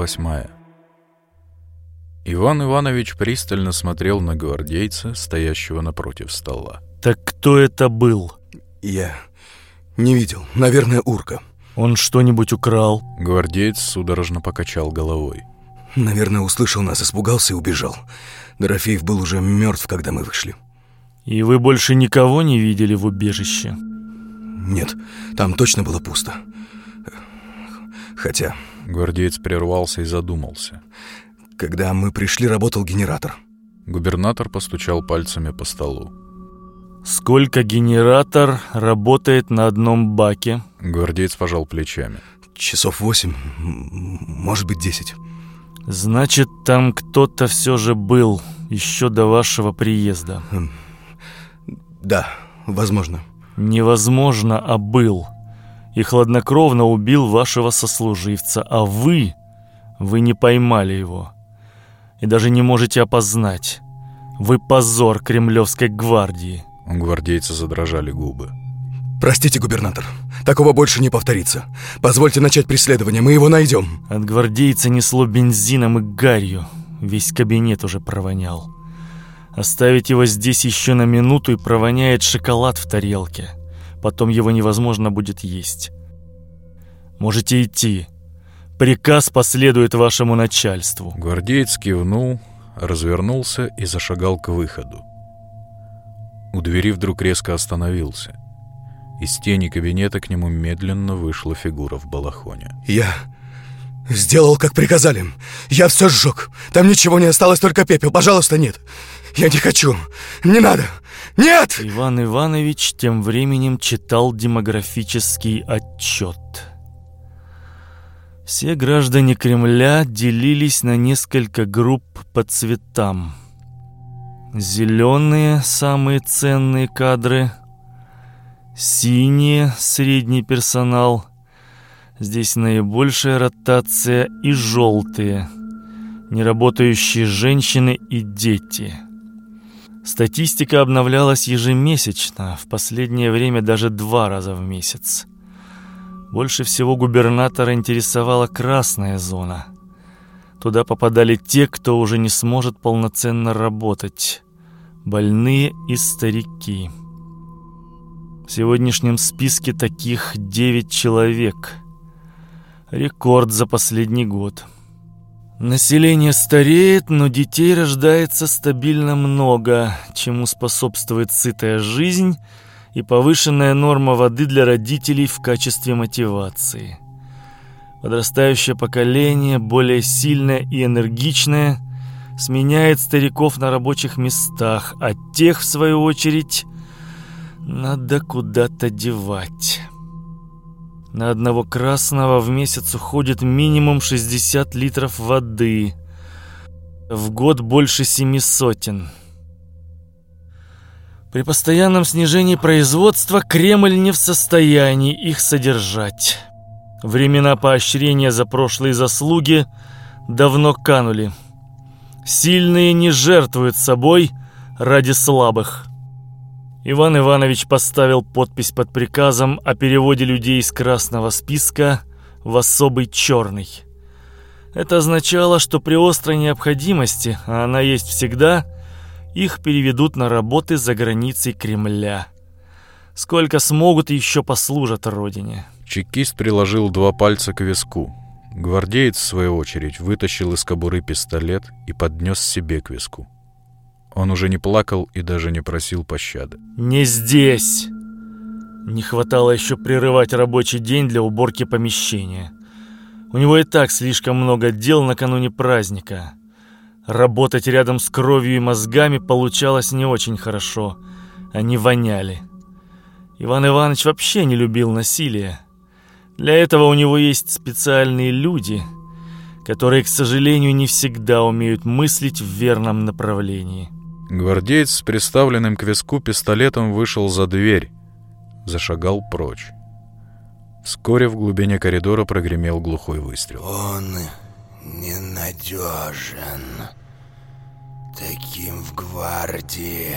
Восьмая. Иван Иванович пристально смотрел на гвардейца, стоящего напротив стола. «Так кто это был?» «Я не видел. Наверное, урка». «Он что-нибудь украл?» Гвардеец судорожно покачал головой. «Наверное, услышал нас, испугался и убежал. Дорофеев был уже мертв, когда мы вышли». «И вы больше никого не видели в убежище?» «Нет, там точно было пусто. Хотя...» Гвардеец прервался и задумался. «Когда мы пришли, работал генератор». Губернатор постучал пальцами по столу. «Сколько генератор работает на одном баке?» Гвардеец пожал плечами. «Часов восемь, может быть, десять». «Значит, там кто-то все же был еще до вашего приезда?» Хм. «Да, возможно». «Невозможно, а был. И хладнокровно убил вашего сослуживца, а вы... Вы не поймали его. И даже не можете опознать. Вы позор Кремлевской гвардии». У гвардейца задрожали губы. «Простите, губернатор, такого больше не повторится. Позвольте начать преследование, мы его найдем». От гвардейца несло бензином и гарью. Весь кабинет уже провонял. Оставить его здесь еще на минуту и провоняет шоколад в тарелке. Потом его невозможно будет есть. Можете идти. Приказ последует вашему начальству. Гвардеец кивнул, развернулся и зашагал к выходу. У двери вдруг резко остановился. Из тени кабинета к нему медленно вышла фигура в балахоне. «Я сделал, как приказали. Я все сжег. Там ничего не осталось, только пепел. Пожалуйста, нет. Я не хочу. Не надо. Нет!» Иван Иванович тем временем читал демографический отчет. Все граждане Кремля делились на несколько групп по цветам. Зеленые – самые ценные кадры, синие – средний персонал, здесь наибольшая ротация и желтые – неработающие женщины и дети. Статистика обновлялась ежемесячно, в последнее время даже два раза в месяц. Больше всего губернатора интересовала красная зона – Туда попадали те, кто уже не сможет полноценно работать. Больные и старики. В сегодняшнем списке таких 9 человек. Рекорд за последний год. Население стареет, но детей рождается стабильно много, чему способствует сытая жизнь и повышенная норма воды для родителей в качестве мотивации. Подрастающее поколение, более сильное и энергичное, сменяет стариков на рабочих местах, а тех, в свою очередь, надо куда-то девать. На одного красного в месяц уходит минимум 60 литров воды. В год больше семи сотен. При постоянном снижении производства Кремль не в состоянии их содержать. Времена поощрения за прошлые заслуги давно канули. Сильные не жертвуют собой ради слабых. Иван Иванович поставил подпись под приказом о переводе людей из красного списка в особый черный. Это означало, что при острой необходимости, а она есть всегда, их переведут на работы за границей Кремля. Сколько смогут, еще послужат Родине. Чекист приложил два пальца к виску. Гвардеец, в свою очередь, вытащил из кобуры пистолет и поднес себе к виску. Он уже не плакал и даже не просил пощады. «Не здесь!» Не хватало еще прерывать рабочий день для уборки помещения. У него и так слишком много дел накануне праздника. Работать рядом с кровью и мозгами получалось не очень хорошо. Они воняли. Иван Иванович вообще не любил насилие. Для этого у него есть специальные люди, которые, к сожалению, не всегда умеют мыслить в верном направлении. Гвардеец с приставленным к виску пистолетом вышел за дверь, зашагал прочь. Вскоре в глубине коридора прогремел глухой выстрел. Он ненадежен. Таким в гвардии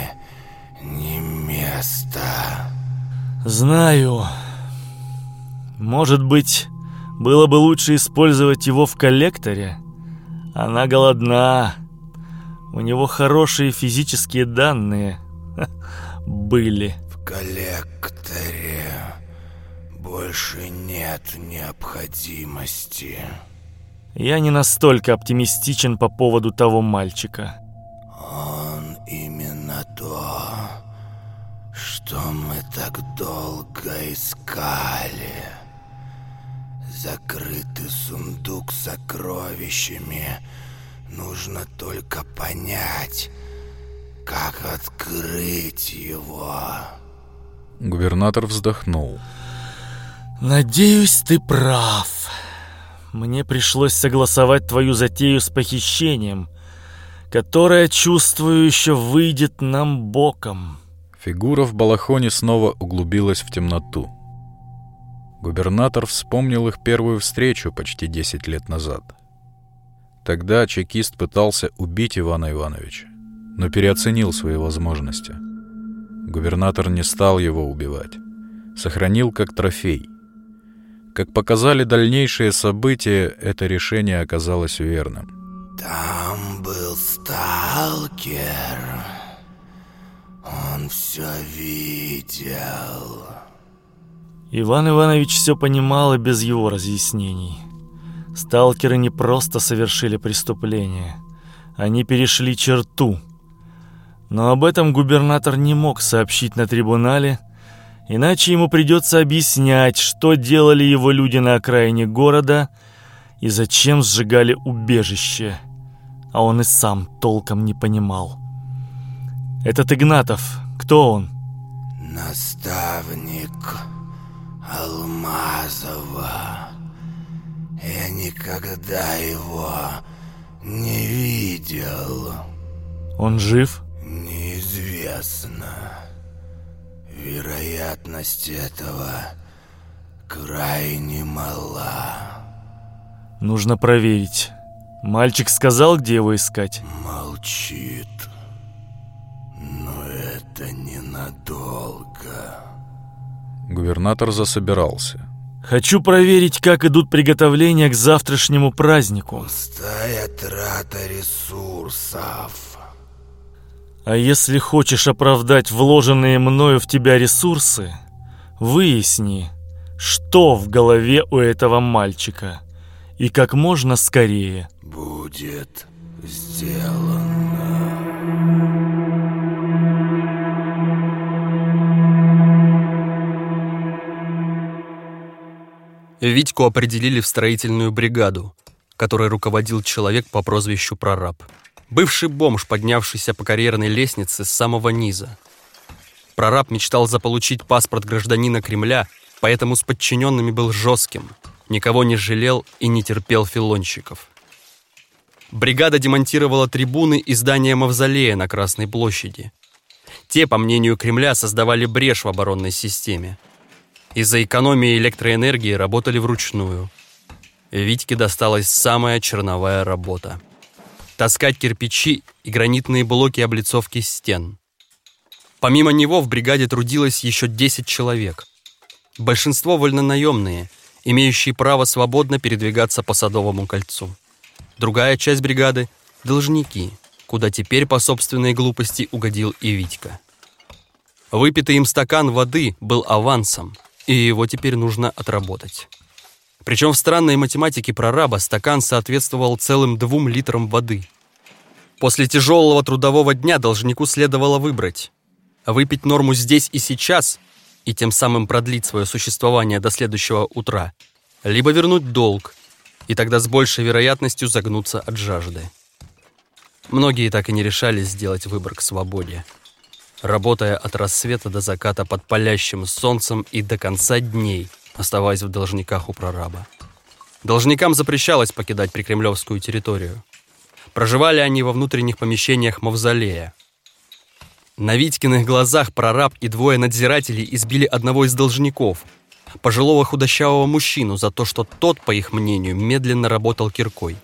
не место. Знаю. Может быть, Было бы лучше использовать его в коллекторе. Она голодна. У него хорошие физические данные были. В коллекторе больше нет необходимости. Я не настолько оптимистичен по поводу того мальчика. Он именно то, что мы так долго искали. Закрытый сундук с сокровищами. Нужно только понять, как открыть его. Губернатор вздохнул. Надеюсь, ты прав. Мне пришлось согласовать твою затею с похищением, которая, чувствую, еще выйдет нам боком. Фигура в балахоне снова углубилась в темноту. Губернатор вспомнил их первую встречу почти 10 лет назад. Тогда чекист пытался убить Ивана Ивановича, но переоценил свои возможности. Губернатор не стал его убивать, сохранил как трофей. Как показали дальнейшие события, это решение оказалось верным. Там был сталкер. Он все видел. Иван Иванович все понимал и без его разъяснений. Сталкеры не просто совершили преступление. Они перешли черту. Но об этом губернатор не мог сообщить на трибунале, Иначе ему придется объяснять, что делали его люди на окраине города и зачем сжигали убежище. А он и сам толком не понимал. Этот Игнатов, кто он? Наставник Алмазова. Я никогда его не видел. Он жив? Неизвестно. Вероятность этого крайне мала. Нужно проверить. Мальчик сказал, где его искать? Молчит. Но это ненадолго. Губернатор засобирался. Хочу проверить, как идут приготовления к завтрашнему празднику. Пустая трата ресурсов. А если хочешь оправдать вложенные мною в тебя ресурсы, выясни, что в голове у этого мальчика, и как можно скорее. Будет сделано. Витьку определили в строительную бригаду, которой руководил человек по прозвищу Прораб. Бывший бомж, поднявшийся по карьерной лестнице с самого низа. Прораб мечтал заполучить паспорт гражданина Кремля, поэтому с подчиненными был жестким, никого не жалел и не терпел филонщиков. Бригада демонтировала трибуны и здания Мавзолея на Красной площади. Те, по мнению Кремля, создавали брешь в оборонной системе. Из-за экономии электроэнергии работали вручную. Витьке досталась самая черновая работа – таскать кирпичи и гранитные блоки облицовки стен. Помимо него в бригаде трудилось еще 10 человек. Большинство вольнонаемные, имеющие право свободно передвигаться по Садовому кольцу. Другая часть бригады – должники, куда теперь по собственной глупости угодил и Витька. Выпитый им стакан воды был авансом, и его теперь нужно отработать. Причем в странной математике прораба стакан соответствовал целым двум литрам воды. После тяжелого трудового дня должнику следовало выбрать. Выпить норму здесь и сейчас и тем самым продлить свое существование до следующего утра, либо вернуть долг, и тогда с большей вероятностью загнуться от жажды. Многие так и не решались сделать выбор к свободе. Работая от рассвета до заката под палящим солнцем и до конца дней – оставаясь в должниках у прораба. Должникам запрещалось покидать прикремлевскую территорию. Проживали они во внутренних помещениях мавзолея. На Витькиных глазах прораб и двое надзирателей избили одного из должников, пожилого худощавого мужчину, за то, что тот, по их мнению, медленно работал киркой.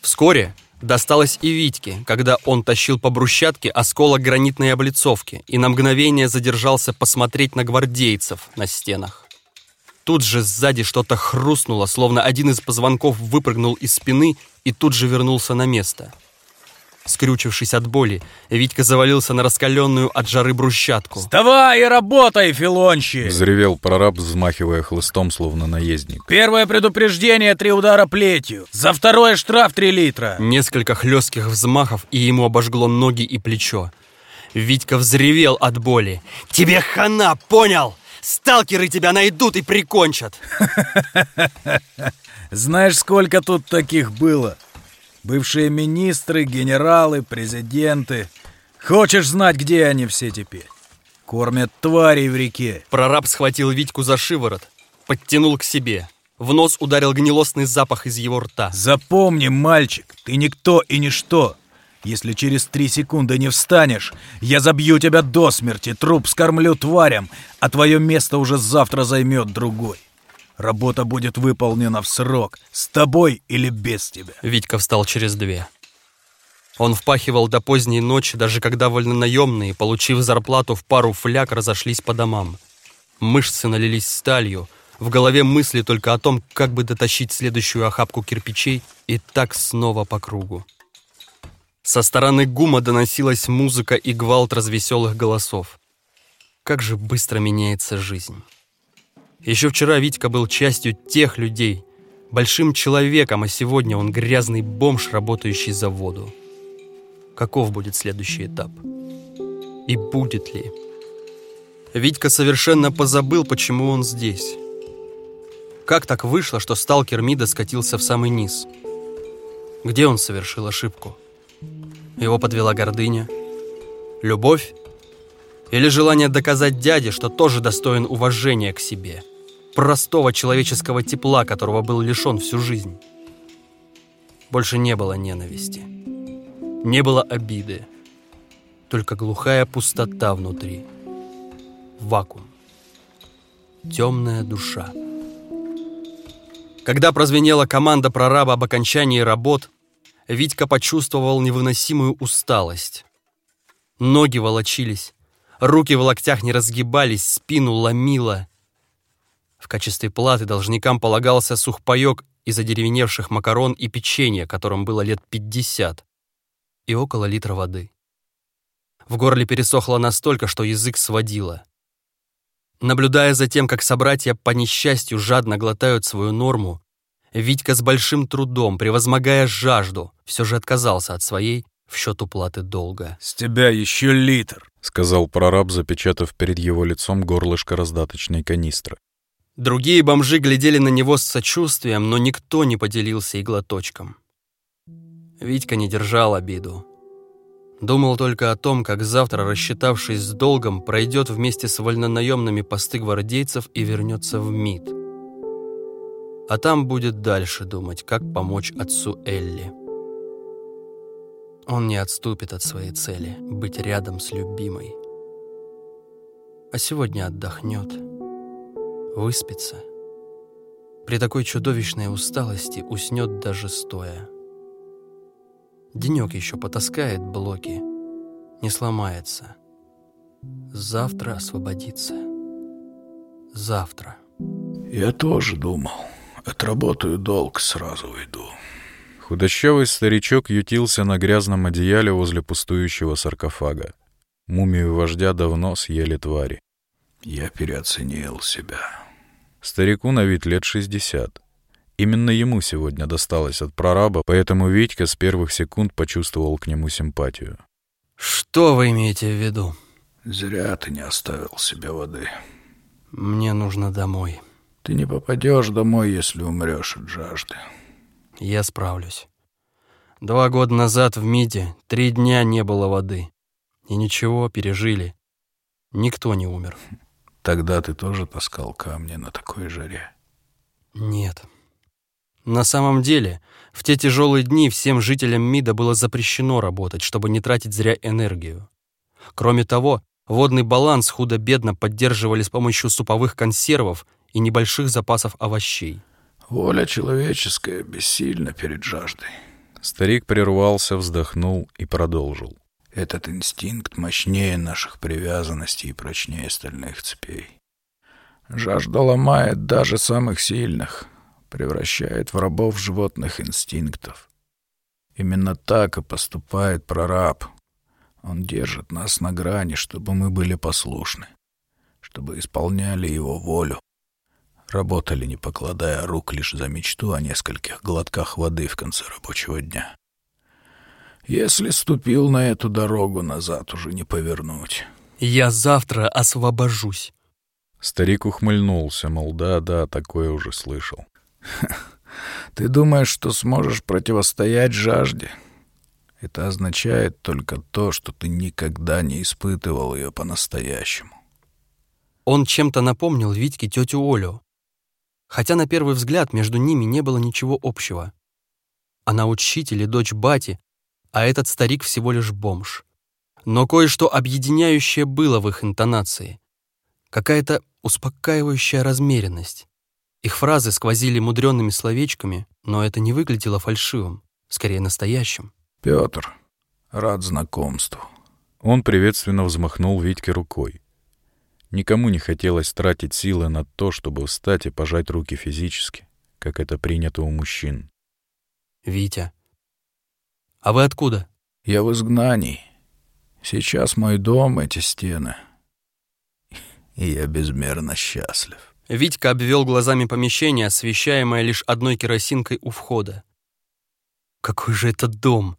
Вскоре досталось и Витьке, когда он тащил по брусчатке осколок гранитной облицовки и на мгновение задержался посмотреть на гвардейцев на стенах. Тут же сзади что-то хрустнуло, словно один из позвонков выпрыгнул из спины и тут же вернулся на место. Скрючившись от боли, Витька завалился на раскаленную от жары брусчатку. «Вставай и работай, Филончи!» Взревел прораб, взмахивая хлыстом, словно наездник. «Первое предупреждение — три удара плетью. За второе штраф три литра». Несколько хлестких взмахов, и ему обожгло ноги и плечо. Витька взревел от боли. «Тебе хана, понял? Сталкеры тебя найдут и прикончат!» Знаешь, сколько тут таких было? Бывшие министры, генералы, президенты. Хочешь знать, где они все теперь? Кормят тварей в реке. Прораб схватил Витьку за шиворот, подтянул к себе. В нос ударил гнилостный запах из его рта. Запомни, мальчик, ты никто и ничто. Если через три секунды не встанешь, я забью тебя до смерти, труп скормлю тварям, а твое место уже завтра займет другой. Работа будет выполнена в срок, с тобой или без тебя. Витька встал через две. Он впахивал до поздней ночи, даже когда вольнонаемные, получив зарплату в пару фляг, разошлись по домам. Мышцы налились сталью, в голове мысли только о том, как бы дотащить следующую охапку кирпичей, и так снова по кругу. Со стороны гума доносилась музыка и гвалт развеселых голосов. Как же быстро меняется жизнь. Еще вчера Витька был частью тех людей, большим человеком, а сегодня он грязный бомж, работающий за воду. Каков будет следующий этап? И будет ли? Витька совершенно позабыл, почему он здесь. Как так вышло, что сталкер Мида скатился в самый низ? Где он совершил ошибку? Его подвела гордыня? Любовь? Или желание доказать дяде, что тоже достоин уважения к себе? Простого человеческого тепла, которого был лишен всю жизнь. Больше не было ненависти. Не было обиды. Только глухая пустота внутри. Вакуум. Темная душа. Когда прозвенела команда прораба об окончании работ, Витька почувствовал невыносимую усталость. Ноги волочились, руки в локтях не разгибались, спину ломило. В качестве платы должникам полагался сухпайок из одеревеневших макарон и печенья, которым было лет пятьдесят, и около литра воды. В горле пересохло настолько, что язык сводило. Наблюдая за тем, как собратья по несчастью жадно глотают свою норму, Витька с большим трудом, превозмогая жажду, все же отказался от своей в счет уплаты долга. «С тебя еще литр», — сказал прораб, запечатав перед его лицом горлышко раздаточной канистры. Другие бомжи глядели на него с сочувствием, но никто не поделился и глоточком. Витька не держал обиду. Думал только о том, как завтра, рассчитавшись с долгом, пройдет вместе с вольнонаемными посты гвардейцев и вернется в МИД. А там будет дальше думать, как помочь отцу Элли. Он не отступит от своей цели — быть рядом с любимой. А сегодня отдохнет, выспится. При такой чудовищной усталости уснет даже стоя. Денек еще потаскает блоки, не сломается. Завтра освободится. Завтра. Я тоже думал. Отработаю долг, сразу уйду. Худощавый старичок ютился на грязном одеяле возле пустующего саркофага. Мумию вождя давно съели твари. Я переоценил себя. Старику на вид лет шестьдесят. Именно ему сегодня досталось от прораба, поэтому Витька с первых секунд почувствовал к нему симпатию. Что вы имеете в виду? Зря ты не оставил себе воды. Мне нужно домой. Ты не попадешь домой, если умрешь от жажды. Я справлюсь. Два года назад в МИДе три дня не было воды. И ничего, пережили. Никто не умер. Тогда ты тоже таскал камни на такой жаре? Нет. На самом деле, в те тяжелые дни всем жителям МИДа было запрещено работать, чтобы не тратить зря энергию. Кроме того, водный баланс худо-бедно поддерживали с помощью суповых консервов и небольших запасов овощей. Воля человеческая бессильна перед жаждой. Старик прервался, вздохнул и продолжил. Этот инстинкт мощнее наших привязанностей и прочнее стальных цепей. Жажда ломает даже самых сильных, превращает в рабов животных инстинктов. Именно так и поступает прораб. Он держит нас на грани, чтобы мы были послушны, чтобы исполняли его волю. Работали, не покладая рук, лишь за мечту о нескольких глотках воды в конце рабочего дня. Если ступил на эту дорогу, назад уже не повернуть. Я завтра освобожусь. Старик ухмыльнулся, мол, да-да, такое уже слышал. Ты думаешь, что сможешь противостоять жажде? Это означает только то, что ты никогда не испытывал ее по-настоящему. Он чем-то напомнил Витьке тетю Олю. Хотя на первый взгляд между ними не было ничего общего. Она учитель и дочь бати, а этот старик всего лишь бомж. Но кое-что объединяющее было в их интонации. Какая-то успокаивающая размеренность. Их фразы сквозили мудренными словечками, но это не выглядело фальшивым, скорее настоящим. Петр, рад знакомству. Он приветственно взмахнул Витьке рукой. Никому не хотелось тратить силы на то, чтобы встать и пожать руки физически, как это принято у мужчин. «Витя, а вы откуда?» «Я в изгнании. Сейчас мой дом — эти стены. И я безмерно счастлив». Витька обвел глазами помещение, освещаемое лишь одной керосинкой у входа. «Какой же это дом!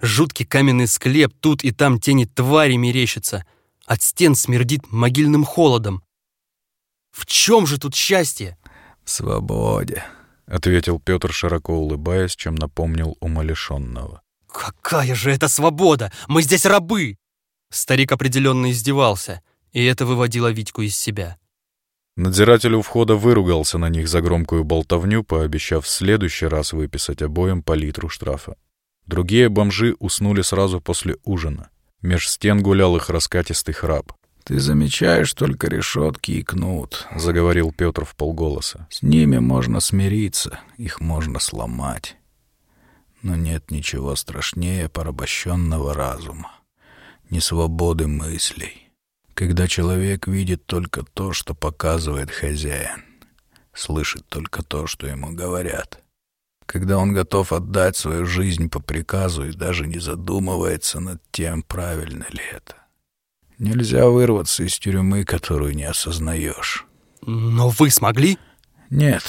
Жуткий каменный склеп, тут и там тени твари мерещатся, от стен смердит могильным холодом. В чем же тут счастье?» «В свободе», — ответил Петр, широко улыбаясь, чем напомнил умалишенного. «Какая же это свобода! Мы здесь рабы!» Старик определенно издевался, и это выводило Витьку из себя. Надзиратель у входа выругался на них за громкую болтовню, пообещав в следующий раз выписать обоим по литру штрафа. Другие бомжи уснули сразу после ужина. Меж стен гулял их раскатистый храп. «Ты замечаешь только решетки и кнут», — заговорил Петр в полголоса. «С ними можно смириться, их можно сломать. Но нет ничего страшнее порабощенного разума, несвободы мыслей. Когда человек видит только то, что показывает хозяин, слышит только то, что ему говорят. Когда он готов отдать свою жизнь по приказу и даже не задумывается над тем, правильно ли это. Нельзя вырваться из тюрьмы, которую не осознаешь. Но вы смогли? Нет,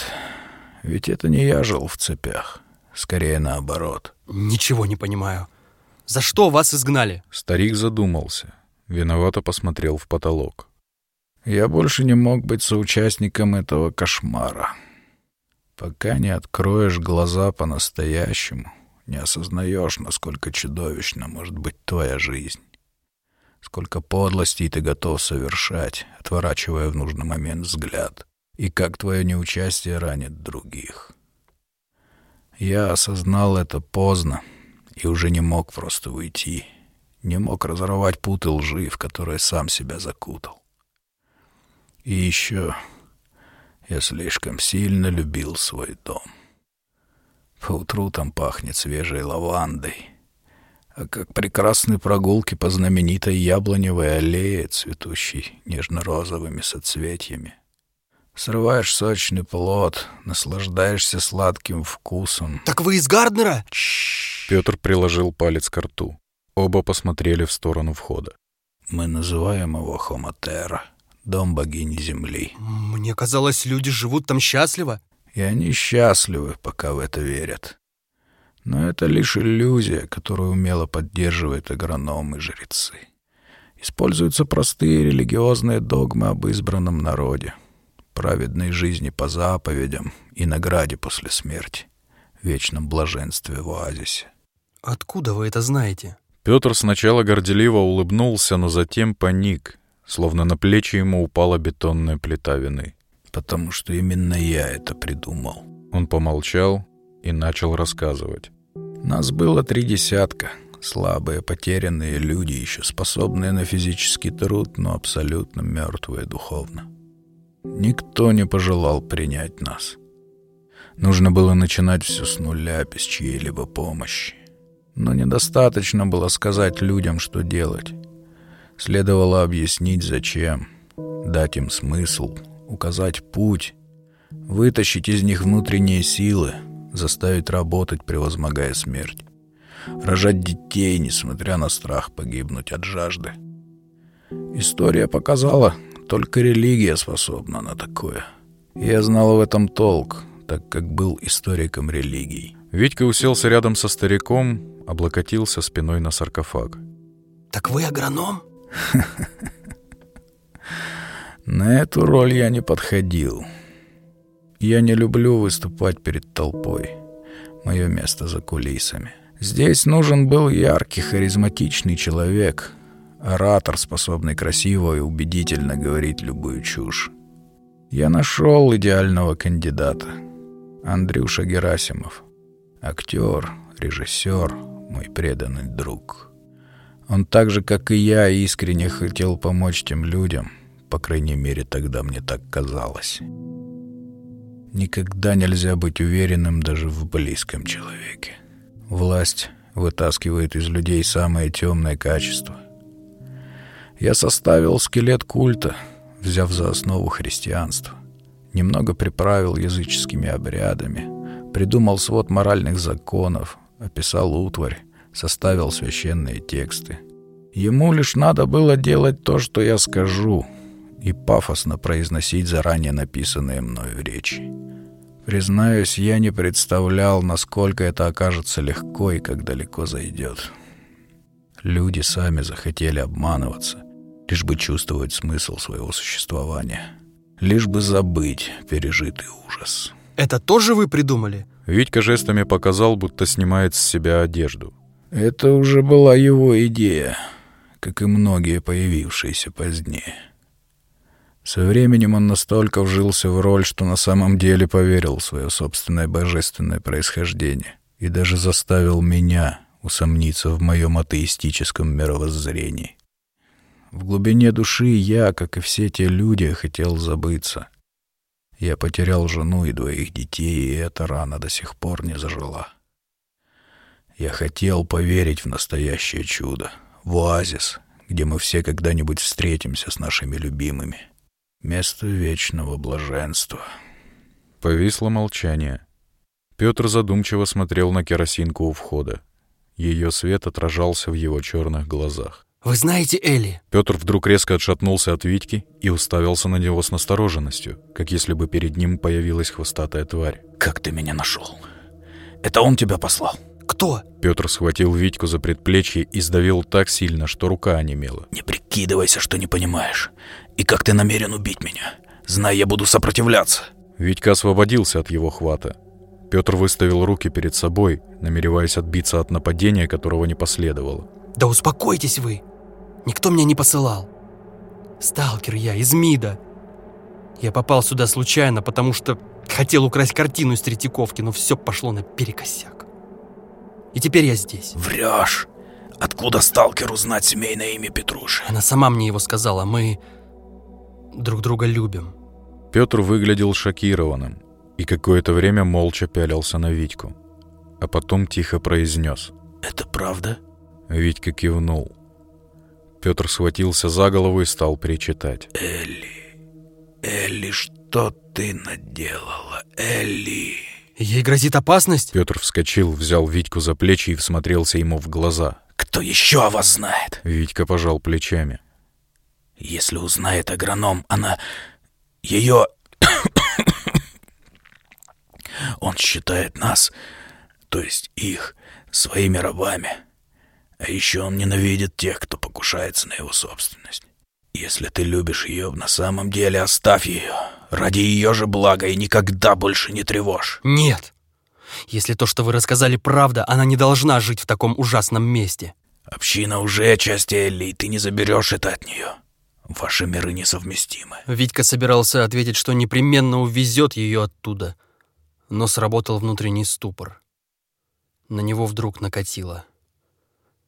ведь это не я жил в цепях. Скорее наоборот. Ничего не понимаю. За что вас изгнали? Старик задумался. Виновато посмотрел в потолок. Я больше не мог быть соучастником этого кошмара. Пока не откроешь глаза по-настоящему, не осознаешь, насколько чудовищна может быть твоя жизнь. Сколько подлостей ты готов совершать, отворачивая в нужный момент взгляд, и как твое неучастие ранит других. Я осознал это поздно и уже не мог просто уйти не мог разорвать путы лжи, в которые сам себя закутал. И еще я слишком сильно любил свой дом. Поутру там пахнет свежей лавандой, а как прекрасны прогулки по знаменитой яблоневой аллее, цветущей нежно-розовыми соцветиями. Срываешь сочный плод, наслаждаешься сладким вкусом. «Так вы из Гарднера?» Петр приложил палец к рту. Оба посмотрели в сторону входа. «Мы называем его Хомотера, дом богини Земли». «Мне казалось, люди живут там счастливо». «И они счастливы, пока в это верят. Но это лишь иллюзия, которую умело поддерживают агрономы и жрецы. Используются простые религиозные догмы об избранном народе, праведной жизни по заповедям и награде после смерти, вечном блаженстве в оазисе». «Откуда вы это знаете?» Петр сначала горделиво улыбнулся, но затем паник, словно на плечи ему упала бетонная плита вины. «Потому что именно я это придумал». Он помолчал и начал рассказывать. «Нас было три десятка. Слабые, потерянные люди, еще способные на физический труд, но абсолютно мертвые духовно. Никто не пожелал принять нас. Нужно было начинать все с нуля, без чьей-либо помощи. Но недостаточно было сказать людям, что делать. Следовало объяснить, зачем, дать им смысл, указать путь, вытащить из них внутренние силы, заставить работать, превозмогая смерть, рожать детей, несмотря на страх погибнуть от жажды. История показала, только религия способна на такое. Я знал в этом толк, так как был историком религий. Витька уселся рядом со стариком, облокотился спиной на саркофаг. Так вы агроном? На эту роль я не подходил. Я не люблю выступать перед толпой. Мое место за кулисами. Здесь нужен был яркий, харизматичный человек, оратор, способный красиво и убедительно говорить любую чушь. Я нашел идеального кандидата. Андрюша Герасимов. Актер, режиссер, мой преданный друг. Он так же, как и я, искренне хотел помочь тем людям. По крайней мере, тогда мне так казалось. Никогда нельзя быть уверенным даже в близком человеке. Власть вытаскивает из людей самое темное качество. Я составил скелет культа, взяв за основу христианство. Немного приправил языческими обрядами, придумал свод моральных законов, описал утварь, составил священные тексты. Ему лишь надо было делать то, что я скажу, и пафосно произносить заранее написанные мною речи. Признаюсь, я не представлял, насколько это окажется легко и как далеко зайдет. Люди сами захотели обманываться, лишь бы чувствовать смысл своего существования, лишь бы забыть пережитый ужас. Это тоже вы придумали? Витька жестами показал, будто снимает с себя одежду. Это уже была его идея, как и многие появившиеся позднее. Со временем он настолько вжился в роль, что на самом деле поверил в свое собственное божественное происхождение и даже заставил меня усомниться в моем атеистическом мировоззрении. В глубине души я, как и все те люди, хотел забыться. Я потерял жену и двоих детей, и эта рана до сих пор не зажила. Я хотел поверить в настоящее чудо, в оазис, где мы все когда-нибудь встретимся с нашими любимыми — Место вечного блаженства. Повисло молчание. Петр задумчиво смотрел на керосинку у входа. Ее свет отражался в его черных глазах. Вы знаете Элли? Петр вдруг резко отшатнулся от Витьки и уставился на него с настороженностью, как если бы перед ним появилась хвостатая тварь. «Как ты меня нашел? Это он тебя послал?» Кто? Петр схватил Витьку за предплечье и сдавил так сильно, что рука онемела. «Не прикидывайся, что не понимаешь. И как ты намерен убить меня? Знай, я буду сопротивляться». Витька освободился от его хвата. Петр выставил руки перед собой, намереваясь отбиться от нападения, которого не последовало. «Да успокойтесь вы! Никто меня не посылал. Сталкер я, из МИДа. Я попал сюда случайно, потому что хотел украсть картину из Третьяковки, но все пошло наперекосяк. И теперь я здесь. Врешь. Откуда сталкеру знать семейное имя Петруши? Она сама мне его сказала. Мы друг друга любим. Петр выглядел шокированным и какое-то время молча пялился на Витьку. А потом тихо произнес. «Это правда?» Витька кивнул. Петр схватился за голову и стал причитать. «Элли, Элли, что ты наделала, Элли?» Ей грозит опасность? Петр вскочил, взял Витьку за плечи и всмотрелся ему в глаза. «Кто еще о вас знает?» Витька пожал плечами. «Если узнает агроном, она... ее... Он считает нас, то есть их, своими рабами. А еще он ненавидит тех, кто покушается на его собственность. Если ты любишь ее на самом деле, оставь ее. Ради ее же блага и никогда больше не тревожь. Нет. Если то, что вы рассказали, правда, она не должна жить в таком ужасном месте. Община уже часть Элли, и ты не заберешь это от нее. Ваши миры несовместимы. Витька собирался ответить, что непременно увезет ее оттуда, но сработал внутренний ступор. На него вдруг накатило.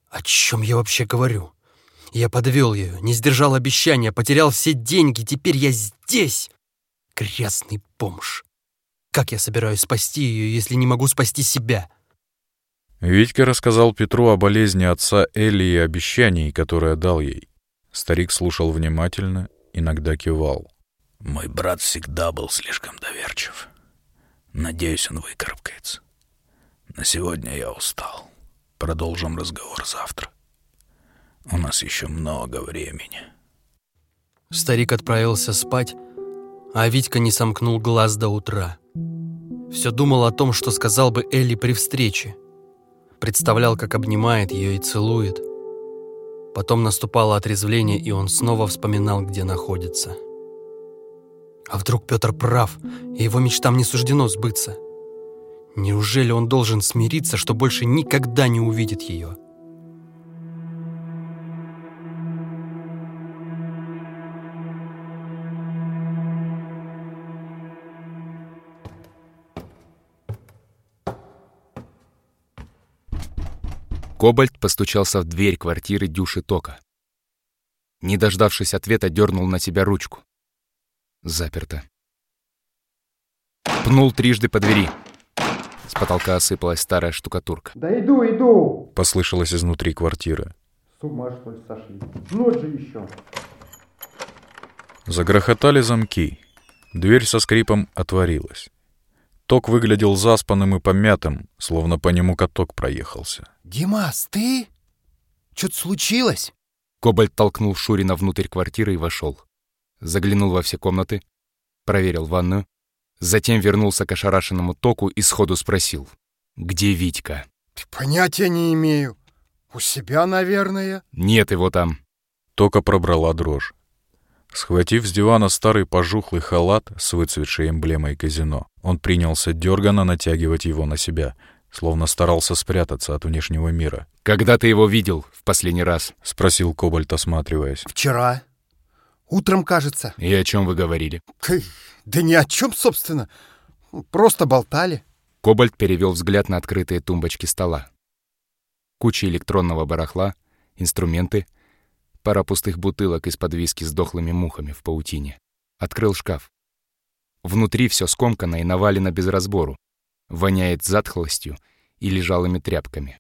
О чем я вообще говорю? Я подвел ее, не сдержал обещания, потерял все деньги, теперь я здесь. Грязный бомж. Как я собираюсь спасти ее, если не могу спасти себя? Витька рассказал Петру о болезни отца Элли и обещаний, которые дал ей. Старик слушал внимательно, иногда кивал. Мой брат всегда был слишком доверчив. Надеюсь, он выкарабкается. На сегодня я устал. Продолжим разговор завтра. У нас еще много времени. Старик отправился спать, а Витька не сомкнул глаз до утра. Все думал о том, что сказал бы Элли при встрече. Представлял, как обнимает ее и целует. Потом наступало отрезвление, и он снова вспоминал, где находится. А вдруг Петр прав, и его мечтам не суждено сбыться? Неужели он должен смириться, что больше никогда не увидит ее? Кобальт постучался в дверь квартиры Дюши Тока. Не дождавшись ответа, дернул на себя ручку. Заперто. Пнул трижды по двери. С потолка осыпалась старая штукатурка. Да иду, иду! Послышалось изнутри квартиры. С ума что ли сошли? Ночь же еще. Загрохотали замки. Дверь со скрипом отворилась. Ток выглядел заспанным и помятым, словно по нему каток проехался. «Димас, ты? Что-то случилось?» Кобальт толкнул Шурина внутрь квартиры и вошел. Заглянул во все комнаты, проверил ванную, затем вернулся к ошарашенному Току и сходу спросил. «Где Витька?» «Понятия не имею. У себя, наверное». «Нет его там». Тока пробрала дрожь. Схватив с дивана старый пожухлый халат с выцветшей эмблемой казино, он принялся дерганно натягивать его на себя, словно старался спрятаться от внешнего мира. «Когда ты его видел в последний раз?» — спросил Кобальт, осматриваясь. «Вчера. Утром, кажется». «И о чем вы говорили?» «Да ни о чем, собственно. Просто болтали». Кобальт перевел взгляд на открытые тумбочки стола. Куча электронного барахла, инструменты, пара пустых бутылок из-под виски с дохлыми мухами в паутине. Открыл шкаф. Внутри все скомкано и навалено без разбору. Воняет затхлостью и лежалыми тряпками.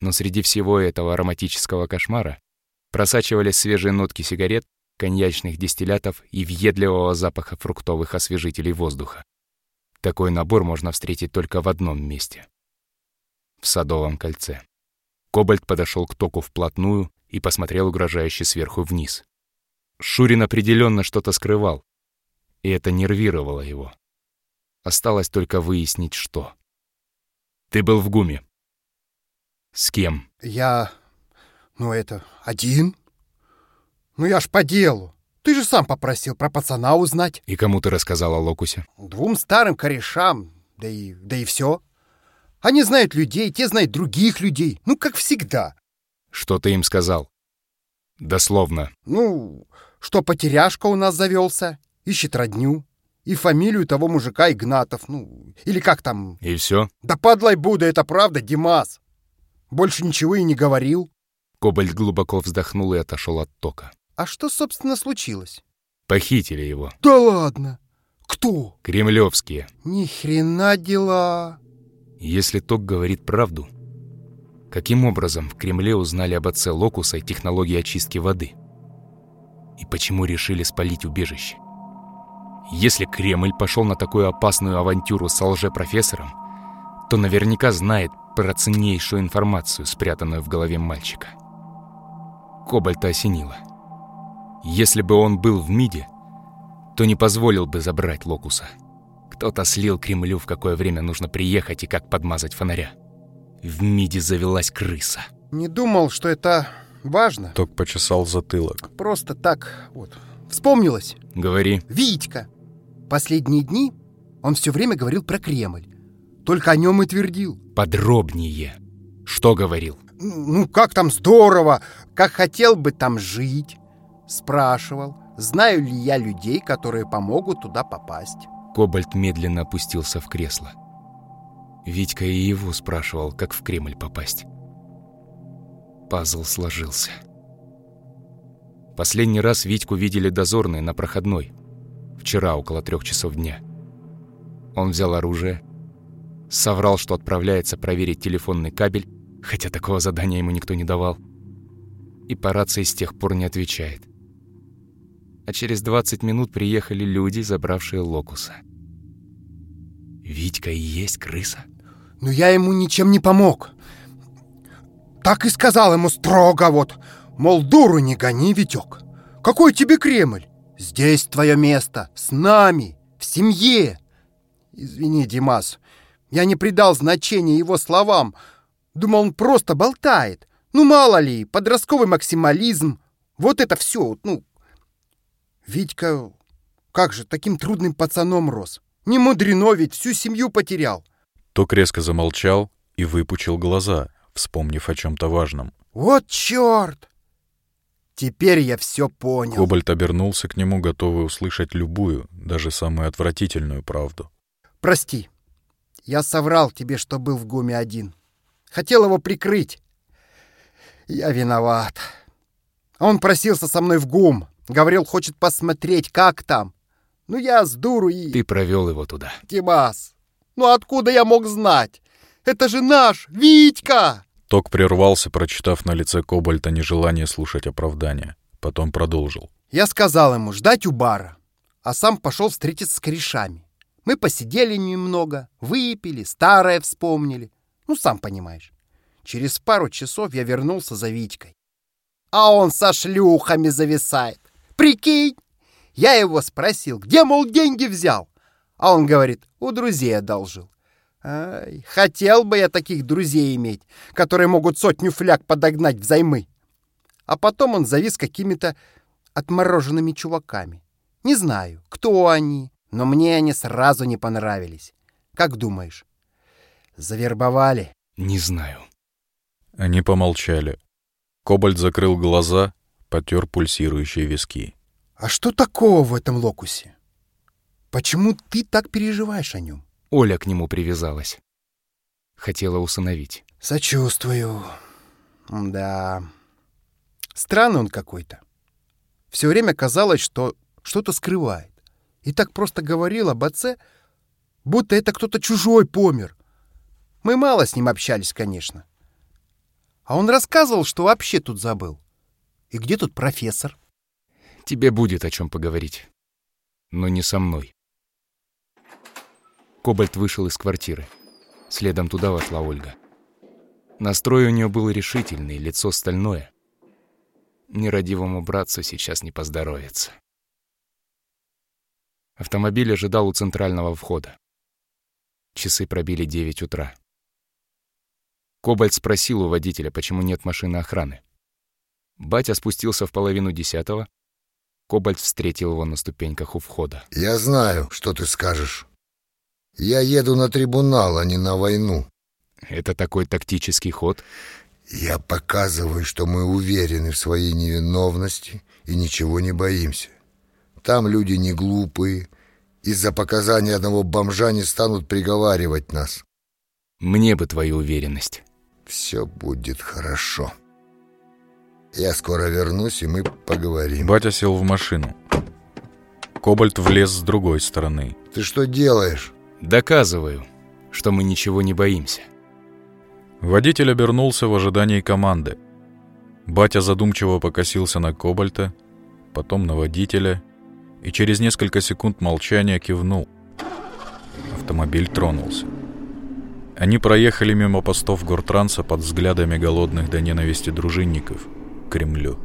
Но среди всего этого ароматического кошмара просачивались свежие нотки сигарет, коньячных дистиллятов и въедливого запаха фруктовых освежителей воздуха. Такой набор можно встретить только в одном месте — в Садовом кольце. Кобальт подошел к току вплотную и посмотрел угрожающе сверху вниз. Шурин определенно что-то скрывал, и это нервировало его. Осталось только выяснить, что. «Ты был в ГУМе». «С кем?» «Я... ну это... один? Ну я ж по делу. Ты же сам попросил про пацана узнать». «И кому ты рассказал о Локусе?» «Двум старым корешам, да и, да и все. Они знают людей, те знают других людей. Ну, как всегда». «Что ты им сказал?» «Дословно». «Ну, что потеряшка у нас завелся, ищет родню. И фамилию того мужика Игнатов, ну, или как там. И все? Да подлой Будда, это правда, Димас. Больше ничего и не говорил. Кобальт глубоко вздохнул и отошел от тока. А что, собственно, случилось? Похитили его. Да ладно. Кто? Кремлевские. Ни хрена дела. Если ток говорит правду, каким образом в Кремле узнали об отце Локуса и технологии очистки воды? И почему решили спалить убежище? Если Кремль пошел на такую опасную авантюру с лже-профессором, то наверняка знает про ценнейшую информацию, спрятанную в голове мальчика. Кобальта осенило. Если бы он был в МИДе, то не позволил бы забрать Локуса. Кто-то слил Кремлю, в какое время нужно приехать и как подмазать фонаря. В МИДе завелась крыса. Не думал, что это важно. Ток почесал затылок. Просто так вот. Вспомнилось. Говори. Витька. Последние дни он все время говорил про Кремль. Только о нем и твердил. Подробнее. Что говорил? Ну, как там здорово, как хотел бы там жить. Спрашивал, знаю ли я людей, которые помогут туда попасть. Кобальт медленно опустился в кресло. Витька и его спрашивал, как в Кремль попасть. Пазл сложился. Последний раз Витьку видели дозорные на проходной. Вчера около трех часов дня. Он взял оружие, соврал, что отправляется проверить телефонный кабель, хотя такого задания ему никто не давал. И по рации с тех пор не отвечает. а через 20 минут приехали люди, забравшие локуса. Витька и есть крыса. Но я ему ничем не помог. Так и сказал ему строго вот, мол, дуру не гони, Витек. Какой тебе Кремль? Здесь твое место, с нами, в семье. Извини, Димас, я не придал значения его словам. Думал, он просто болтает. Ну, мало ли, подростковый максимализм. Вот это все, ну... Витька, как же, таким трудным пацаном рос. Не мудрено ведь, всю семью потерял. Ток резко замолчал и выпучил глаза, вспомнив о чем-то важном. Вот черт! Теперь я все понял. Кобальт обернулся к нему, готовый услышать любую, даже самую отвратительную правду. Прости, я соврал тебе, что был в ГУМе один. Хотел его прикрыть. Я виноват. Он просился со мной в ГУМ. Говорил, хочет посмотреть, как там. Ну, я с дуру и... Ты провел его туда. Димас, ну откуда я мог знать? Это же наш Витька! Ток прервался, прочитав на лице Кобальта нежелание слушать оправдания. Потом продолжил. Я сказал ему ждать у бара, а сам пошел встретиться с корешами. Мы посидели немного, выпили, старое вспомнили. Ну, сам понимаешь. Через пару часов я вернулся за Витькой. А он со шлюхами зависает. Прикинь! Я его спросил, где, мол, деньги взял? А он говорит, у друзей одолжил. Ай, хотел бы я таких друзей иметь, которые могут сотню фляг подогнать взаймы. А потом он завис какими-то отмороженными чуваками. Не знаю, кто они, но мне они сразу не понравились. Как думаешь, завербовали? Не знаю. Они помолчали. Кобальт закрыл глаза, потер пульсирующие виски. А что такого в этом локусе? Почему ты так переживаешь о нем? Оля к нему привязалась. Хотела усыновить. Сочувствую. Да. Странный он какой-то. Все время казалось, что что-то скрывает. И так просто говорил об отце, будто это кто-то чужой помер. Мы мало с ним общались, конечно. А он рассказывал, что вообще тут забыл. И где тут профессор? Тебе будет о чем поговорить. Но не со мной. Кобальт вышел из квартиры. Следом туда вошла Ольга. Настрой у нее был решительный, лицо стальное. Нерадивому братцу сейчас не поздоровится. Автомобиль ожидал у центрального входа. Часы пробили 9 утра. Кобальт спросил у водителя, почему нет машины охраны. Батя спустился в половину десятого. Кобальт встретил его на ступеньках у входа. «Я знаю, что ты скажешь. Я еду на трибунал, а не на войну. Это такой тактический ход? Я показываю, что мы уверены в своей невиновности и ничего не боимся. Там люди не глупые. Из-за показаний одного бомжа не станут приговаривать нас. Мне бы твою уверенность. Все будет хорошо. Я скоро вернусь, и мы поговорим. Батя сел в машину. Кобальт влез с другой стороны. Ты что делаешь? Доказываю, что мы ничего не боимся. Водитель обернулся в ожидании команды. Батя задумчиво покосился на Кобальта, потом на водителя и через несколько секунд молчания кивнул. Автомобиль тронулся. Они проехали мимо постов гортранса под взглядами голодных до ненависти дружинников к Кремлю.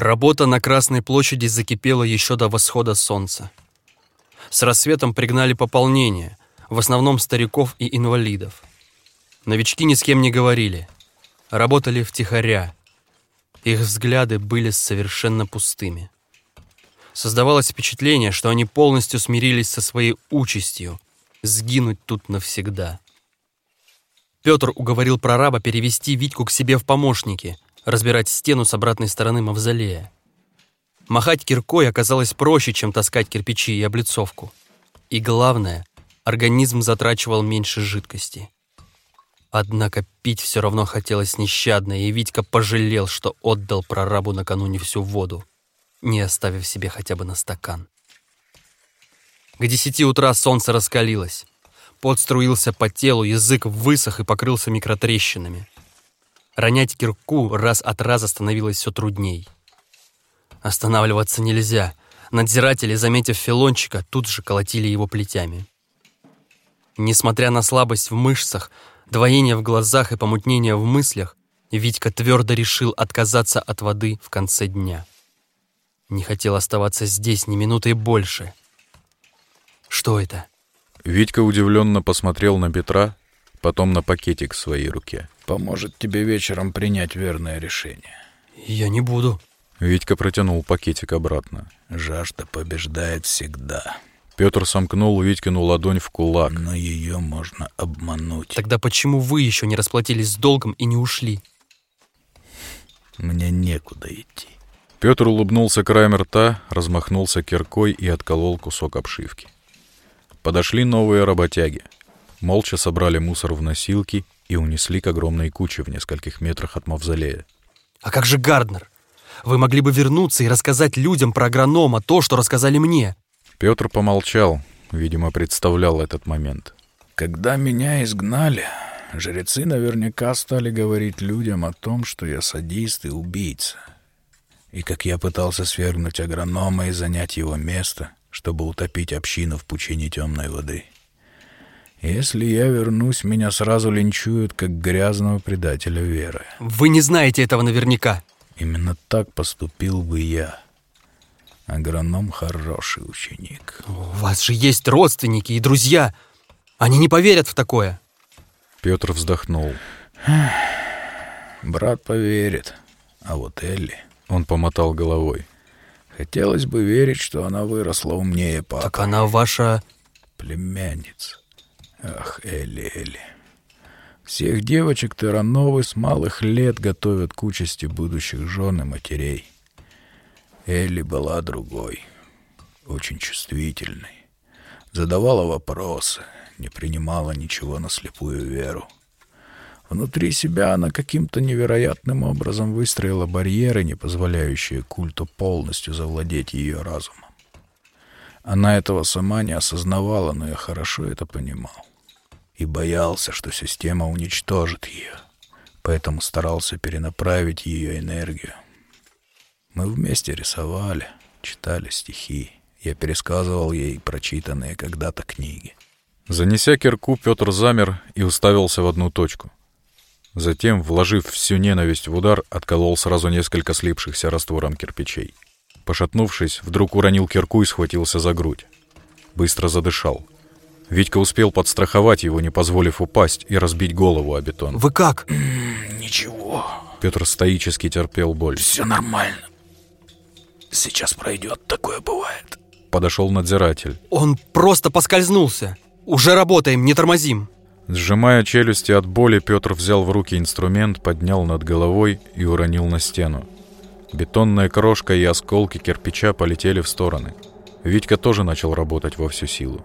Работа на Красной площади закипела еще до восхода солнца. С рассветом пригнали пополнение, в основном стариков и инвалидов. Новички ни с кем не говорили, работали втихаря. Их взгляды были совершенно пустыми. Создавалось впечатление, что они полностью смирились со своей участью — сгинуть тут навсегда. Петр уговорил прораба перевести Витьку к себе в помощники — разбирать стену с обратной стороны мавзолея. Махать киркой оказалось проще, чем таскать кирпичи и облицовку. И главное, организм затрачивал меньше жидкости. Однако пить все равно хотелось нещадно, и Витька пожалел, что отдал прорабу накануне всю воду, не оставив себе хотя бы на стакан. К десяти утра солнце раскалилось. Пот струился по телу, язык высох и покрылся микротрещинами. Ронять кирку раз от раза становилось все трудней. Останавливаться нельзя. Надзиратели, заметив филончика, тут же колотили его плетями. Несмотря на слабость в мышцах, двоение в глазах и помутнение в мыслях, Витька твердо решил отказаться от воды в конце дня. Не хотел оставаться здесь ни минуты больше. Что это? Витька удивленно посмотрел на Петра, потом на пакетик в своей руке. Поможет тебе вечером принять верное решение. Я не буду. Витька протянул пакетик обратно. Жажда побеждает всегда. Петр сомкнул Витькину ладонь в кулак. Но ее можно обмануть. Тогда почему вы еще не расплатились с долгом и не ушли? Мне некуда идти. Петр улыбнулся краем рта, размахнулся киркой и отколол кусок обшивки. Подошли новые работяги. Молча собрали мусор в носилки и унесли к огромной куче в нескольких метрах от мавзолея. А как же Гарднер? Вы могли бы вернуться и рассказать людям про агронома то, что рассказали мне. Петр помолчал, видимо, представлял этот момент. Когда меня изгнали, жрецы наверняка стали говорить людям о том, что я садист и убийца. И как я пытался свергнуть агронома и занять его место, чтобы утопить общину в пучине темной воды. Если я вернусь, меня сразу линчуют, как грязного предателя веры. Вы не знаете этого наверняка. Именно так поступил бы я. Агроном хороший ученик. У вас же есть родственники и друзья. Они не поверят в такое. Петр вздохнул. Брат поверит, а вот Элли... Он помотал головой. Хотелось бы верить, что она выросла умнее папы. Так она ваша... Племянница. Ах, Элли, Элли. Всех девочек Террановы с малых лет готовят к участи будущих жен и матерей. Элли была другой, очень чувствительной. Задавала вопросы, не принимала ничего на слепую веру. Внутри себя она каким-то невероятным образом выстроила барьеры, не позволяющие культу полностью завладеть ее разумом. Она этого сама не осознавала, но я хорошо это понимал. И боялся, что система уничтожит ее, поэтому старался перенаправить ее энергию. Мы вместе рисовали, читали стихи. Я пересказывал ей прочитанные когда-то книги. Занеся кирку, Петр замер и уставился в одну точку — Затем, вложив всю ненависть в удар, отколол сразу несколько слипшихся раствором кирпичей. Пошатнувшись, вдруг уронил кирку и схватился за грудь. Быстро задышал. Витька успел подстраховать его, не позволив упасть и разбить голову о бетон. «Вы как?» «Ничего». Петр стоически терпел боль. «Все нормально. Сейчас пройдет, такое бывает». Подошел надзиратель. «Он просто поскользнулся. Уже работаем, не тормозим». Сжимая челюсти от боли, Петр взял в руки инструмент, поднял над головой и уронил на стену. Бетонная крошка и осколки кирпича полетели в стороны. Витька тоже начал работать во всю силу.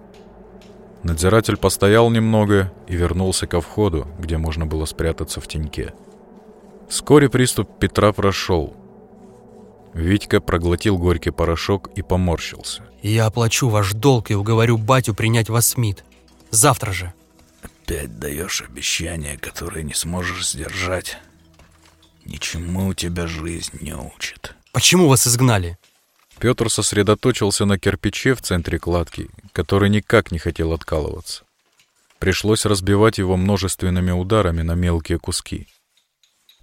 Надзиратель постоял немного и вернулся ко входу, где можно было спрятаться в теньке. Вскоре приступ Петра прошел. Витька проглотил горький порошок и поморщился. «Я оплачу ваш долг и уговорю батю принять вас в СМИТ. Завтра же». Опять даешь обещания, которые не сможешь сдержать. Ничему тебя жизнь не учит. Почему вас изгнали? Петр сосредоточился на кирпиче в центре кладки, который никак не хотел откалываться. Пришлось разбивать его множественными ударами на мелкие куски.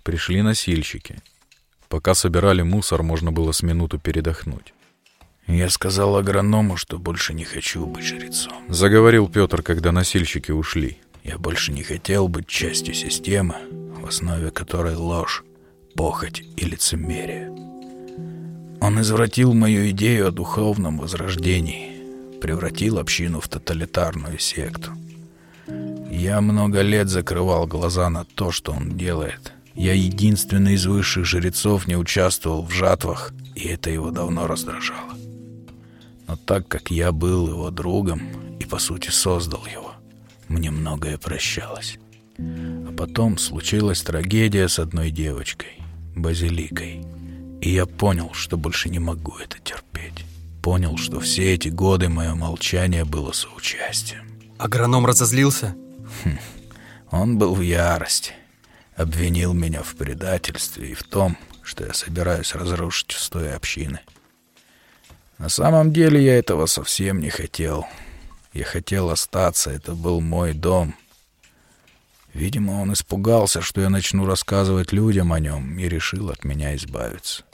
Пришли носильщики. Пока собирали мусор, можно было с минуту передохнуть. «Я сказал агроному, что больше не хочу быть жрецом», — заговорил Петр, когда носильщики ушли. Я больше не хотел быть частью системы, в основе которой ложь, похоть и лицемерие. Он извратил мою идею о духовном возрождении, превратил общину в тоталитарную секту. Я много лет закрывал глаза на то, что он делает. Я единственный из высших жрецов не участвовал в жатвах, и это его давно раздражало. Но так как я был его другом и, по сути, создал его, мне многое прощалось. А потом случилась трагедия с одной девочкой, Базиликой. И я понял, что больше не могу это терпеть. Понял, что все эти годы мое молчание было соучастием. Агроном разозлился? Хм. Он был в ярости. Обвинил меня в предательстве и в том, что я собираюсь разрушить устои общины. На самом деле я этого совсем не хотел. Я хотел остаться, это был мой дом. Видимо, он испугался, что я начну рассказывать людям о нем и решил от меня избавиться.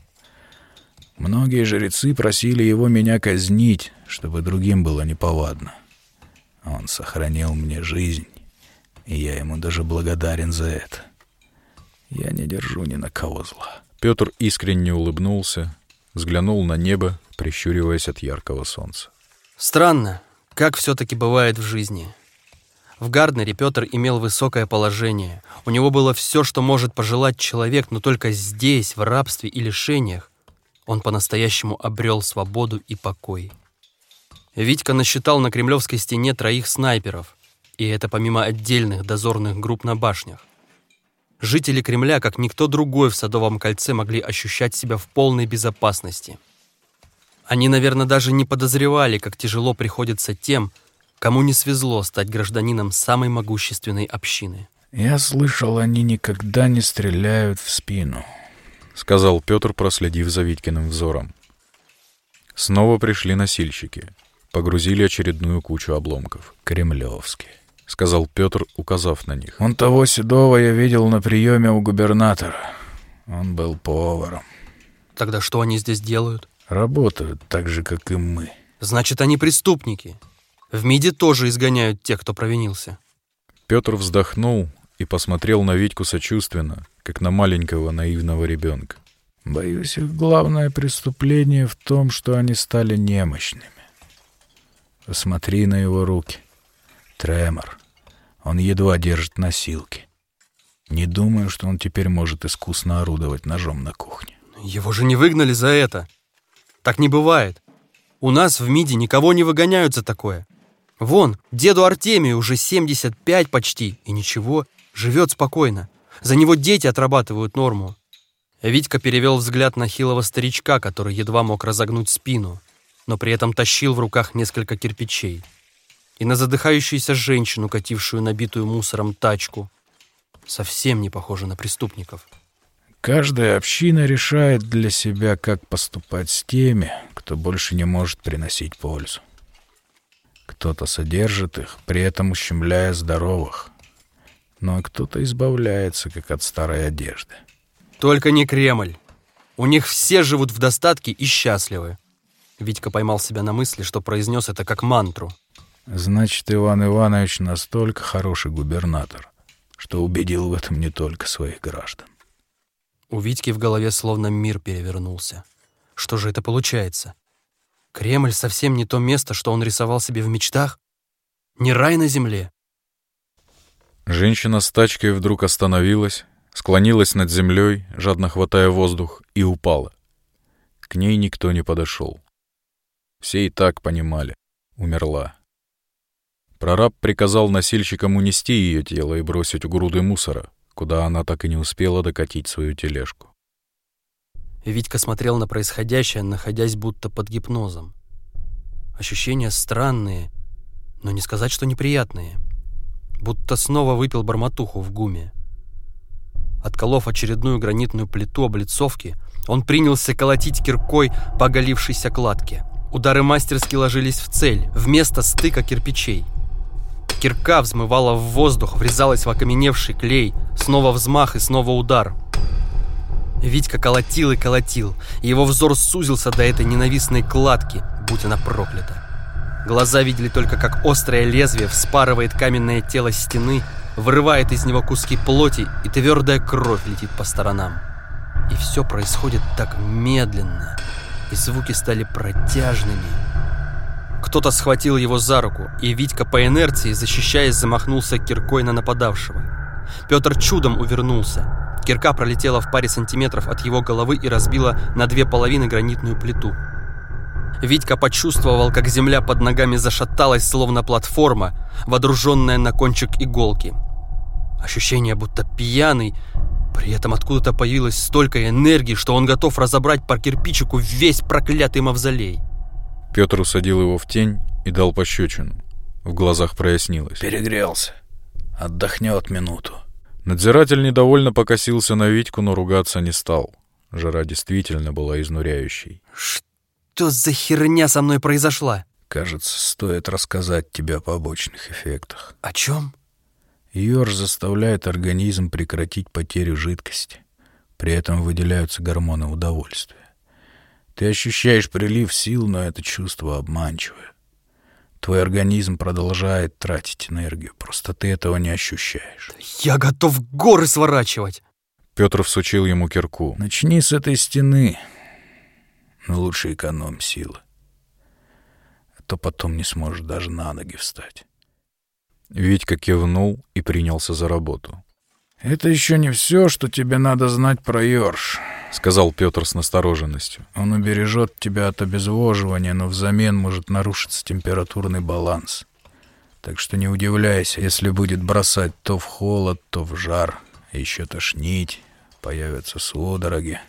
Многие жрецы просили его меня казнить, чтобы другим было неповадно. Он сохранил мне жизнь, и я ему даже благодарен за это. Я не держу ни на кого зла. Петр искренне улыбнулся, взглянул на небо, прищуриваясь от яркого солнца. Странно, как все-таки бывает в жизни. В Гарднере Петр имел высокое положение. У него было все, что может пожелать человек, но только здесь, в рабстве и лишениях, он по-настоящему обрел свободу и покой. Витька насчитал на кремлевской стене троих снайперов, и это помимо отдельных дозорных групп на башнях. Жители Кремля, как никто другой в Садовом кольце, могли ощущать себя в полной безопасности. Они, наверное, даже не подозревали, как тяжело приходится тем, кому не свезло стать гражданином самой могущественной общины. «Я слышал, они никогда не стреляют в спину», — сказал Петр, проследив за Витькиным взором. Снова пришли носильщики. Погрузили очередную кучу обломков. «Кремлевские», — сказал Петр, указав на них. «Он того Седова я видел на приеме у губернатора. Он был поваром». «Тогда что они здесь делают?» «Работают так же, как и мы». «Значит, они преступники. В МИДе тоже изгоняют тех, кто провинился». Петр вздохнул и посмотрел на Витьку сочувственно, как на маленького наивного ребенка. «Боюсь, их главное преступление в том, что они стали немощными. Посмотри на его руки. Тремор. Он едва держит носилки. Не думаю, что он теперь может искусно орудовать ножом на кухне. Его же не выгнали за это. Так не бывает. У нас в МИДе никого не выгоняют за такое. Вон, деду Артемию уже 75 почти, и ничего, живет спокойно. За него дети отрабатывают норму. Витька перевел взгляд на хилого старичка, который едва мог разогнуть спину но при этом тащил в руках несколько кирпичей. И на задыхающуюся женщину, катившую набитую мусором тачку. Совсем не похоже на преступников. Каждая община решает для себя, как поступать с теми, кто больше не может приносить пользу. Кто-то содержит их, при этом ущемляя здоровых. Но кто-то избавляется, как от старой одежды. Только не Кремль. У них все живут в достатке и счастливы. Витька поймал себя на мысли, что произнес это как мантру. Значит, Иван Иванович настолько хороший губернатор, что убедил в этом не только своих граждан. У Витьки в голове словно мир перевернулся. Что же это получается? Кремль совсем не то место, что он рисовал себе в мечтах? Не рай на земле? Женщина с тачкой вдруг остановилась, склонилась над землей, жадно хватая воздух, и упала. К ней никто не подошел. Все и так понимали. Умерла. Прораб приказал носильщикам унести ее тело и бросить у груды мусора, куда она так и не успела докатить свою тележку. Витька смотрел на происходящее, находясь будто под гипнозом. Ощущения странные, но не сказать, что неприятные. Будто снова выпил барматуху в гуме. Отколов очередную гранитную плиту облицовки, он принялся колотить киркой по оголившейся кладке — Удары мастерски ложились в цель, вместо стыка кирпичей. Кирка взмывала в воздух, врезалась в окаменевший клей, снова взмах и снова удар. Витька колотил и колотил, и его взор сузился до этой ненавистной кладки, будь она проклята. Глаза видели только, как острое лезвие вспарывает каменное тело стены, вырывает из него куски плоти, и твердая кровь летит по сторонам. И все происходит так медленно, и звуки стали протяжными. Кто-то схватил его за руку, и Витька по инерции, защищаясь, замахнулся киркой на нападавшего. Петр чудом увернулся. Кирка пролетела в паре сантиметров от его головы и разбила на две половины гранитную плиту. Витька почувствовал, как земля под ногами зашаталась, словно платформа, водруженная на кончик иголки. Ощущение, будто пьяный, при этом откуда-то появилось столько энергии, что он готов разобрать по кирпичику весь проклятый мавзолей. Петр усадил его в тень и дал пощечину. В глазах прояснилось. Перегрелся. Отдохнет минуту. Надзиратель недовольно покосился на Витьку, но ругаться не стал. Жара действительно была изнуряющей. Что за херня со мной произошла? Кажется, стоит рассказать тебе о побочных эффектах. О чем? Йорш заставляет организм прекратить потерю жидкости. При этом выделяются гормоны удовольствия. Ты ощущаешь прилив сил, но это чувство обманчивое. Твой организм продолжает тратить энергию, просто ты этого не ощущаешь. Я готов горы сворачивать. Петр всучил ему кирку. Начни с этой стены, но лучше экономь силы. А то потом не сможешь даже на ноги встать. Витька кивнул и принялся за работу. «Это еще не все, что тебе надо знать про Йорш», — сказал Петр с настороженностью. «Он убережет тебя от обезвоживания, но взамен может нарушиться температурный баланс. Так что не удивляйся, если будет бросать то в холод, то в жар, еще тошнить, появятся судороги.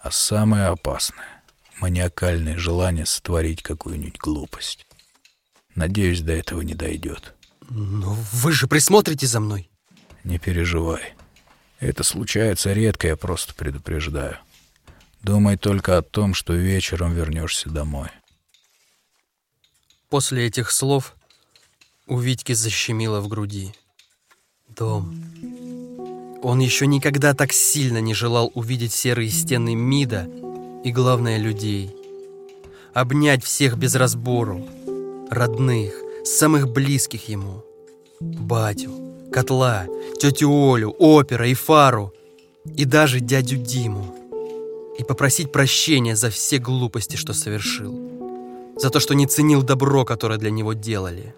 А самое опасное — маниакальное желание сотворить какую-нибудь глупость. Надеюсь, до этого не дойдет». «Но вы же присмотрите за мной?» Не переживай. Это случается редко, я просто предупреждаю. Думай только о том, что вечером вернешься домой. После этих слов у Витьки защемило в груди. Дом. Он еще никогда так сильно не желал увидеть серые стены МИДа и, главное, людей. Обнять всех без разбору. Родных, самых близких ему. Батю, Котла, тетю Олю, Опера и Фару, и даже дядю Диму. И попросить прощения за все глупости, что совершил. За то, что не ценил добро, которое для него делали.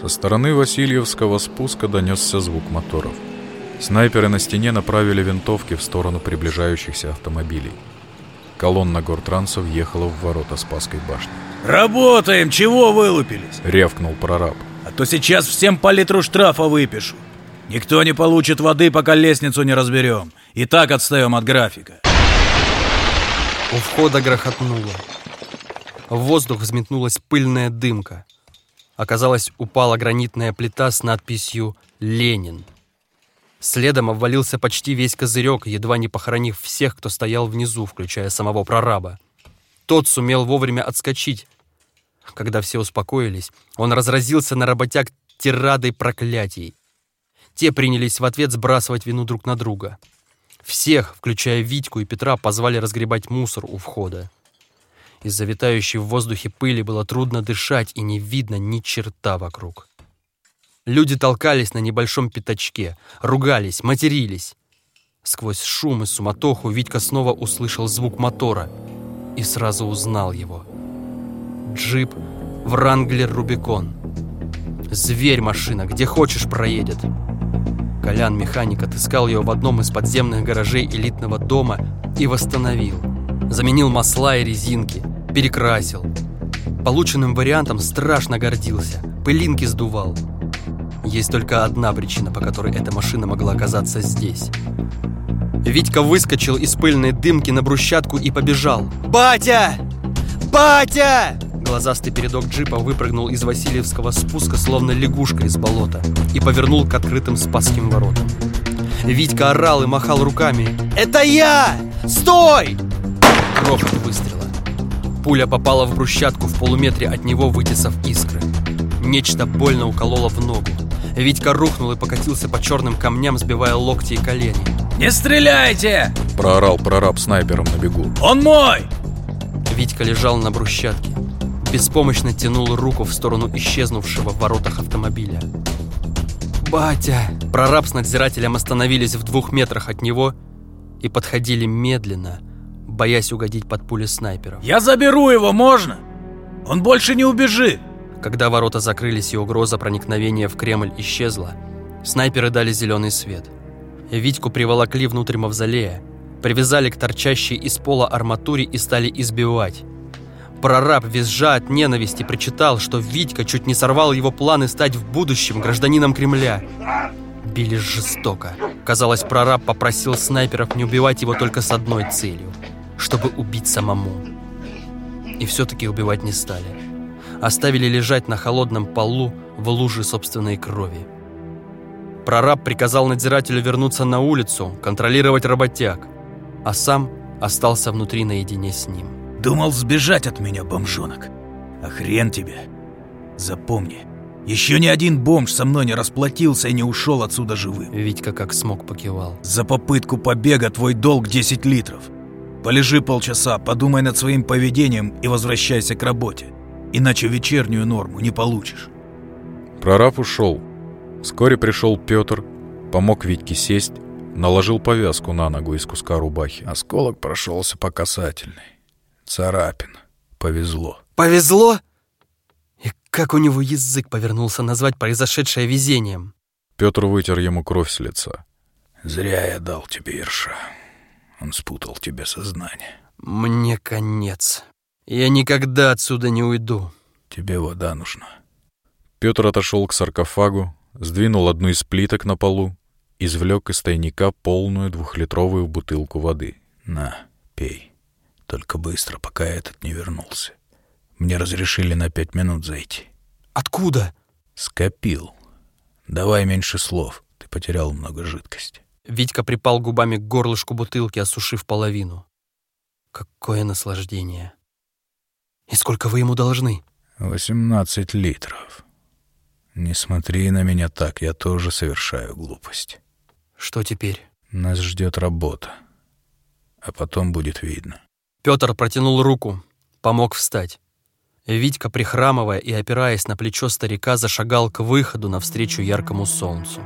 Со стороны Васильевского спуска донесся звук моторов. Снайперы на стене направили винтовки в сторону приближающихся автомобилей. Колонна гортранса въехала в ворота Спасской башни. «Работаем! Чего вылупились?» — рявкнул прораб. А то сейчас всем по литру штрафа выпишу. Никто не получит воды, пока лестницу не разберем. И так отстаем от графика. У входа грохотнуло. В воздух взметнулась пыльная дымка. Оказалось, упала гранитная плита с надписью «Ленин». Следом обвалился почти весь козырек, едва не похоронив всех, кто стоял внизу, включая самого прораба. Тот сумел вовремя отскочить, когда все успокоились, он разразился на работяг тирадой проклятий. Те принялись в ответ сбрасывать вину друг на друга. Всех, включая Витьку и Петра, позвали разгребать мусор у входа. Из-за витающей в воздухе пыли было трудно дышать и не видно ни черта вокруг. Люди толкались на небольшом пятачке, ругались, матерились. Сквозь шум и суматоху Витька снова услышал звук мотора и сразу узнал его — Джип Вранглер Рубикон. Зверь машина, где хочешь проедет. Колян, механик, отыскал ее в одном из подземных гаражей элитного дома и восстановил. Заменил масла и резинки, перекрасил. Полученным вариантом страшно гордился, пылинки сдувал. Есть только одна причина, по которой эта машина могла оказаться здесь. Витька выскочил из пыльной дымки на брусчатку и побежал. «Батя! Батя!» Глазастый передок джипа выпрыгнул из Васильевского спуска, словно лягушка из болота, и повернул к открытым спасским воротам. Витька орал и махал руками. «Это я! Стой!» Грохот выстрела. Пуля попала в брусчатку в полуметре от него, вытесав искры. Нечто больно укололо в ногу. Витька рухнул и покатился по черным камням, сбивая локти и колени. «Не стреляйте!» – проорал прораб снайпером на бегу. «Он мой!» Витька лежал на брусчатке беспомощно тянул руку в сторону исчезнувшего в воротах автомобиля. «Батя!» Прораб с надзирателем остановились в двух метрах от него и подходили медленно, боясь угодить под пули снайперов. «Я заберу его, можно? Он больше не убежит!» Когда ворота закрылись и угроза проникновения в Кремль исчезла, снайперы дали зеленый свет. Витьку приволокли внутрь мавзолея, привязали к торчащей из пола арматуре и стали избивать, Прораб, визжа от ненависти, прочитал, что Витька чуть не сорвал его планы стать в будущем гражданином Кремля. Били жестоко. Казалось, прораб попросил снайперов не убивать его только с одной целью – чтобы убить самому. и все-таки убивать не стали. Оставили лежать на холодном полу в луже собственной крови. Прораб приказал надзирателю вернуться на улицу, контролировать работяг, а сам остался внутри наедине с ним. Думал сбежать от меня, бомжонок. А хрен тебе. Запомни, еще ни один бомж со мной не расплатился и не ушел отсюда живым. Витька как смог покивал. За попытку побега твой долг 10 литров. Полежи полчаса, подумай над своим поведением и возвращайся к работе. Иначе вечернюю норму не получишь. Прораб ушел. Вскоре пришел Петр, помог Витьке сесть, наложил повязку на ногу из куска рубахи. Осколок прошелся по касательной. Царапин. Повезло. Повезло? И как у него язык повернулся назвать произошедшее везением? Петр вытер ему кровь с лица. Зря я дал тебе Ирша. Он спутал тебе сознание. Мне конец. Я никогда отсюда не уйду. Тебе вода нужна. Петр отошел к саркофагу, сдвинул одну из плиток на полу, извлек из тайника полную двухлитровую бутылку воды. На, пей. Только быстро, пока этот не вернулся. Мне разрешили на пять минут зайти. Откуда? Скопил. Давай меньше слов. Ты потерял много жидкости. Витька припал губами к горлышку бутылки, осушив половину. Какое наслаждение. И сколько вы ему должны? Восемнадцать литров. Не смотри на меня так, я тоже совершаю глупость. Что теперь? Нас ждет работа. А потом будет видно. Петр протянул руку, помог встать. Витька, прихрамывая и опираясь на плечо старика, зашагал к выходу навстречу яркому солнцу.